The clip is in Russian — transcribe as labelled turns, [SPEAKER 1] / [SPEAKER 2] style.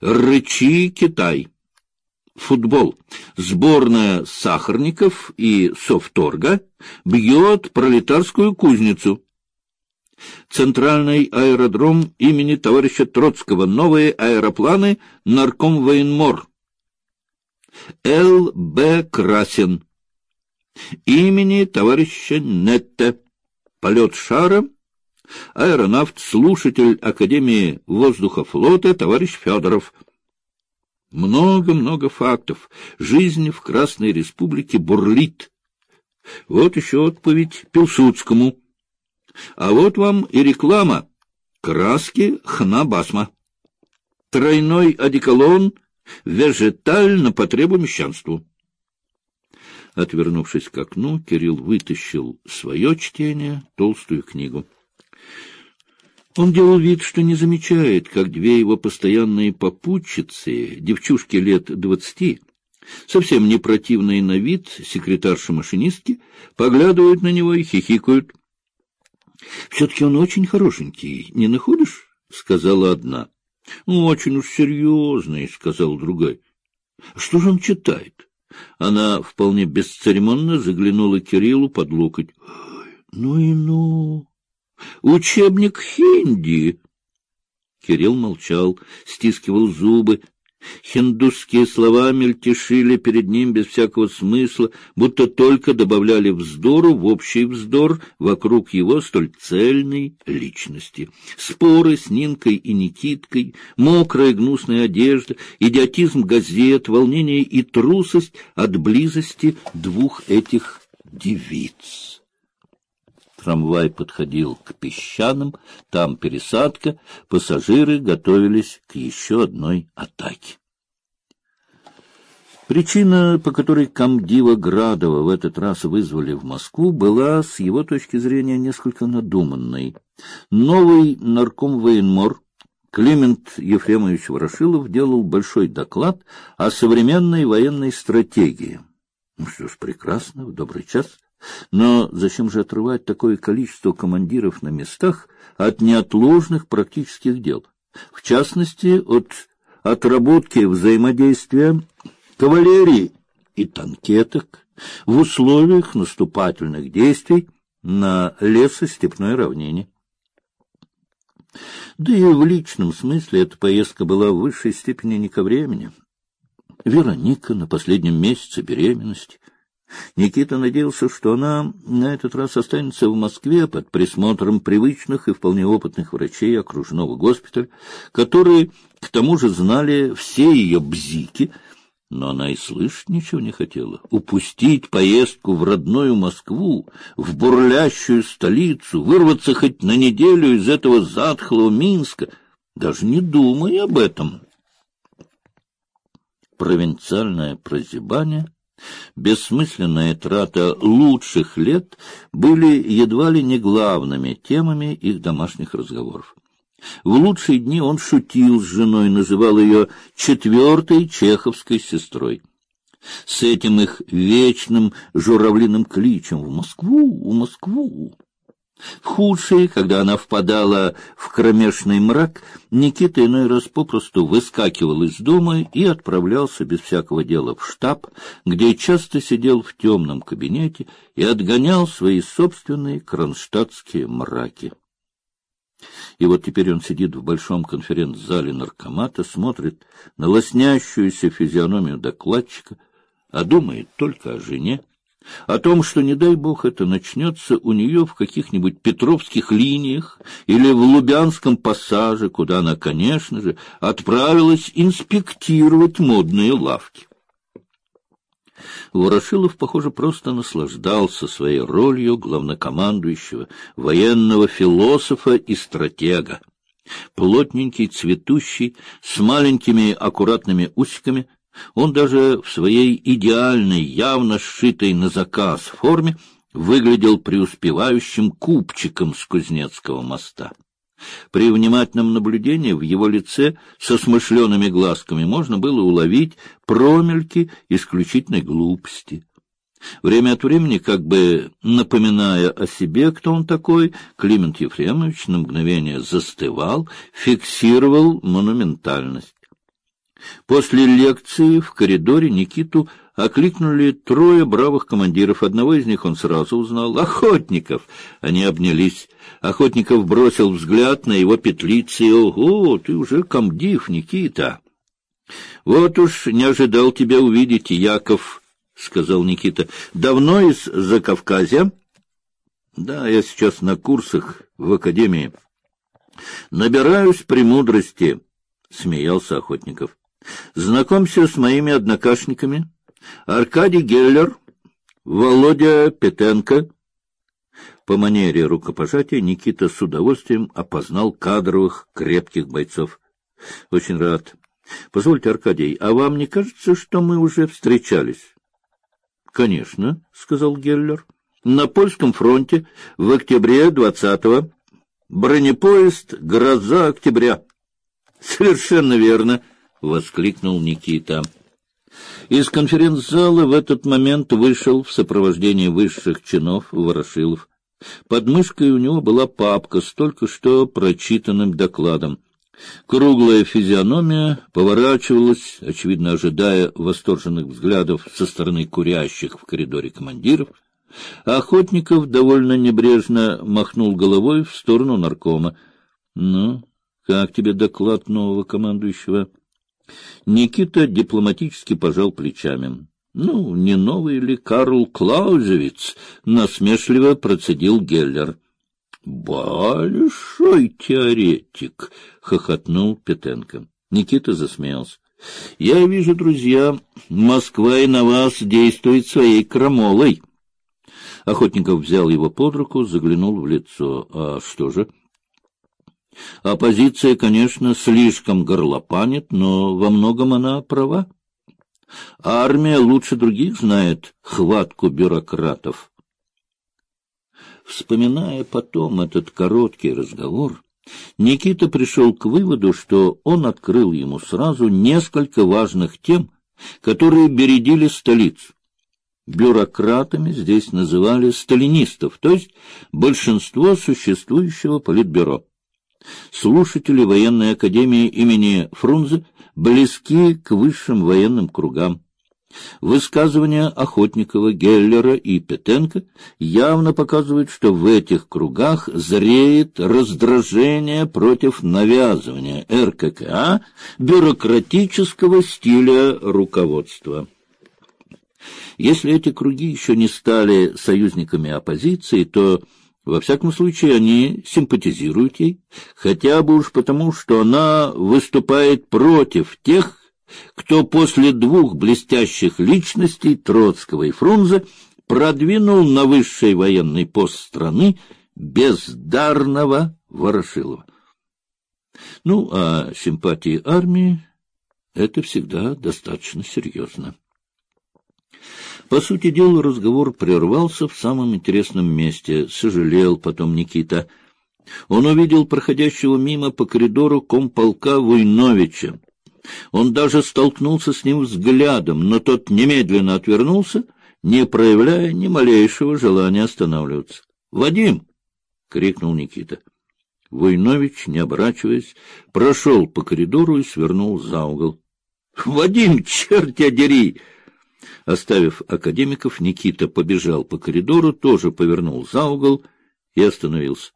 [SPEAKER 1] Рычи Китай. Футбол. Сборная сахарников и софторга бьет пролетарскую кузницу. Центральный аэродром имени товарища Троцкого. Новые аэропланы. Нарком военмор. Л. Б. Красин. Имени товарища Нетте. Полет шара. Аэронавт, слушатель Академии воздуха флота, товарищ Федоров. Много-много фактов. Жизнь в Красной Республике бурлит. Вот еще отповедь Пилсудскому. А вот вам и реклама. Краски хна-басма. Тройной одеколон вежеталь на потребу мещанству. Отвернувшись к окну, Кирилл вытащил свое чтение, толстую книгу. Он делал вид, что не замечает, как две его постоянные попутчицы, девчушки лет двадцати, совсем не противные на вид секретарши-машинистки, поглядывают на него и хихикают. — Все-таки он очень хорошенький, не находишь? — сказала одна. — Очень уж серьезный, — сказал другой. — Что же он читает? Она вполне бесцеремонно заглянула Кириллу под локоть. — Ну и ну! Учебник хинди. Кирилл молчал, стискивал зубы. Хиндусские слова мельтешили перед ним без всякого смысла, будто только добавляли вздору в общий вздор вокруг его столь цельной личности. Споры с Нинкой и Никиткой, мокрая гнусная одежда, идиотизм газет, волнение и трусость от близости двух этих девиц. Трамвай подходил к песчаным, там пересадка, пассажиры готовились к еще одной атаке. Причина, по которой комдива Градова в этот раз вызвали в Москву, была, с его точки зрения, несколько надуманной. Новый нарком военмор Климент Ефремович Ворошилов делал большой доклад о современной военной стратегии. Ну что ж, прекрасно, в добрый час. Но зачем же отрывать такое количество командиров на местах от неотложных практических дел? В частности, от отработки взаимодействия кавалерии и танкеток в условиях наступательных действий на лесостепной равнине. Да и в личном смысле эта поездка была в высшей степени не ко времени. Вероника на последнем месяце беременности — Никита надеялся, что она на этот раз останется в Москве под присмотром привычных и вполне опытных врачей окружного госпиталя, которые, к тому же, знали все ее бзики, но она и слышать ничего не хотела. Упустить поездку в родную Москву, в бурлящую столицу, вырваться хоть на неделю из этого затхлого Минска, даже не думая об этом. Провинциальное прозябание — Бессмысленная трата лучших лет были едва ли не главными темами их домашних разговоров. В лучшие дни он шутил с женой, называл ее четвертой чеховской сестрой. С этим их вечным журавлиным кличем «В Москву! В Москву!» В худшие, когда она впадала в кромешный мрак, Никита иной раз попросту выскакивал из дома и отправлялся без всякого дела в штаб, где часто сидел в темном кабинете и отгонял свои собственные кронштадтские мраки. И вот теперь он сидит в большом конференц-зале наркомата, смотрит на лоснящуюся физиономию докладчика, а думает только о жене, о том, что, не дай бог, это начнется у нее в каких-нибудь петровских линиях или в Лубянском пассаже, куда она, конечно же, отправилась инспектировать модные лавки. Ворошилов, похоже, просто наслаждался своей ролью главнокомандующего, военного философа и стратега. Плотненький, цветущий, с маленькими аккуратными усиками, он даже в своей идеальной, явно сшитой на заказ форме выглядел преуспевающим купчиком с Кузнецкого моста. При внимательном наблюдении в его лице со смышленными глазками можно было уловить промельки исключительной глупости. Время от времени, как бы напоминая о себе, кто он такой, Климент Ефремович на мгновение застывал, фиксировал монументальность. После лекции в коридоре Никиту окликнули трое бравых командиров. Одного из них он сразу узнал — Охотников. Они обнялись. Охотников бросил взгляд на его петлицы. — Ого, ты уже комдив, Никита! — Вот уж не ожидал тебя увидеть, Яков, — сказал Никита. — Давно из Закавказья? — Да, я сейчас на курсах в академии. — Набираюсь премудрости, — смеялся Охотников. — Знакомься с моими однокашниками. Аркадий Геллер, Володя Петенко. По манере рукопожатия Никита с удовольствием опознал кадровых крепких бойцов. — Очень рад. — Позвольте, Аркадий, а вам не кажется, что мы уже встречались? — Конечно, — сказал Геллер. — На польском фронте в октябре двадцатого. Бронепоезд «Гроза октября». — Совершенно верно, — воскликнул Никита. Из конференц-зала в этот момент вышел в сопровождении высших чинов Ворошилов. Под мышкой у него была папка с только что прочитанным докладом. Круглая физиономия поворачивалась, очевидно ожидая восторженных взглядов со стороны курящих в коридоре командиров. Охотников довольно небрежно махнул головой в сторону наркома. — Ну, как тебе доклад нового командующего? Никита дипломатически пожал плечами. — Ну, не новый ли Карл Клаузевиц? — насмешливо процедил Геллер. — Большой теоретик, хохотнул Петенко. Никита засмеялся. Я вижу, друзья, Москва и на вас действует своей крамолой. Охотников взял его под руку, заглянул в лицо. А что же? Оппозиция, конечно, слишком горлопанит, но во многом она права. Армия лучше других знает хватку бюрократов. Вспоминая потом этот короткий разговор, Никита пришел к выводу, что он открыл ему сразу несколько важных тем, которые бередили столицу. Бюрократами здесь называли сталинистов, то есть большинство существующего политбюро. Слушатели военной академии имени Фрунзе близки к высшим военным кругам. Высказывания Охотникова, Геллера и Петенко явно показывают, что в этих кругах зреет раздражение против навязывания РККА бюрократического стиля руководства. Если эти круги еще не стали союзниками оппозиции, то во всяком случае, они симпатизируют ей, хотя бы уж потому, что она выступает против тех кто после двух блестящих личностей Троцкого и Фрунзе продвинул на высший военный пост страны бездарного Ворошилова. Ну, а симпатии армии — это всегда достаточно серьезно. По сути дела, разговор прервался в самом интересном месте. Сожалел потом Никита. Он увидел проходящего мимо по коридору комполка Войновича. Он даже столкнулся с ним взглядом, но тот немедленно отвернулся, не проявляя ни малейшего желания останавливаться. «Вадим!» — крикнул Никита. Войнович, не оборачиваясь, прошел по коридору и свернул за угол. «Вадим, черт тебя дери!» Оставив академиков, Никита побежал по коридору, тоже повернул за угол и остановился.